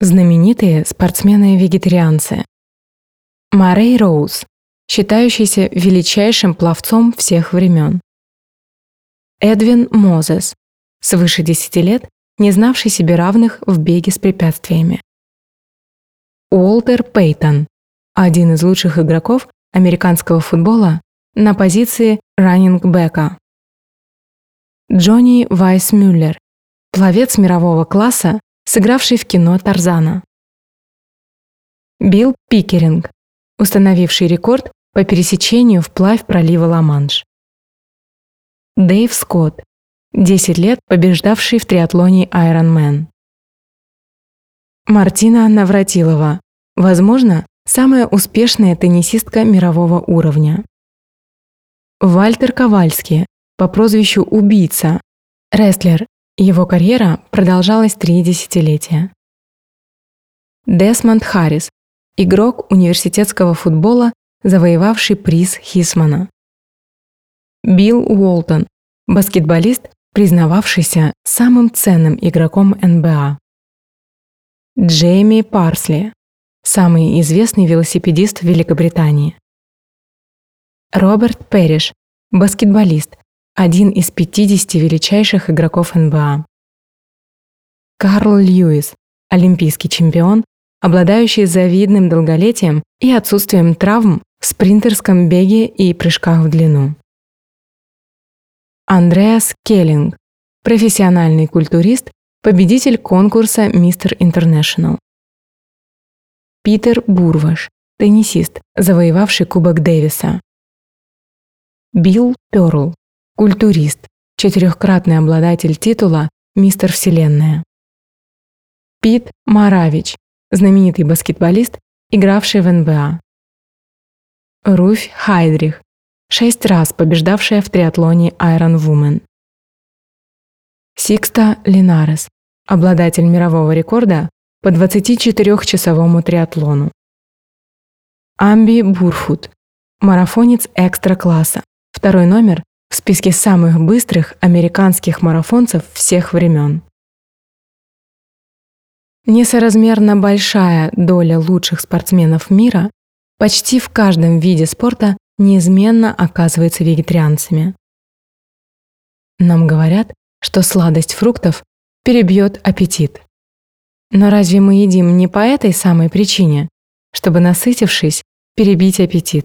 Знаменитые спортсмены-вегетарианцы. Марей Роуз, считающийся величайшим пловцом всех времен. Эдвин Мозес, свыше 10 лет, не знавший себе равных в беге с препятствиями. Уолтер Пейтон, один из лучших игроков американского футбола на позиции раннингбека. Джонни Вайс Мюллер, пловец мирового класса, сыгравший в кино Тарзана. Билл Пикеринг, установивший рекорд по пересечению вплавь пролива Ла-Манш. Дэйв Скотт, 10 лет побеждавший в триатлоне Ironman. Мартина Навратилова, возможно, самая успешная теннисистка мирового уровня. Вальтер Ковальский, по прозвищу «Убийца», рестлер, его карьера продолжалась три десятилетия. Десмонд Харрис, игрок университетского футбола, завоевавший приз Хисмана. Билл Уолтон, баскетболист, признававшийся самым ценным игроком НБА. Джейми Парсли, самый известный велосипедист в Великобритании. Роберт Перриш, баскетболист, один из 50 величайших игроков НБА. Карл Льюис, олимпийский чемпион, обладающий завидным долголетием и отсутствием травм в спринтерском беге и прыжках в длину. Андреас Келлинг, профессиональный культурист, победитель конкурса Мистер Интернешнл. Питер Бурваш, теннисист, завоевавший Кубок Дэвиса. Билл Перл, Культурист. Четырехкратный обладатель титула «Мистер Вселенная». Пит Маравич. Знаменитый баскетболист, игравший в НБА. Руфь Хайдрих. Шесть раз побеждавшая в триатлоне Iron Woman. Сикста Линарес. Обладатель мирового рекорда по 24-часовому триатлону. Амби Бурфут. Марафонец экстра-класса. Второй номер в списке самых быстрых американских марафонцев всех времен. Несоразмерно большая доля лучших спортсменов мира почти в каждом виде спорта неизменно оказывается вегетарианцами. Нам говорят, что сладость фруктов перебьет аппетит. Но разве мы едим не по этой самой причине, чтобы, насытившись, перебить аппетит?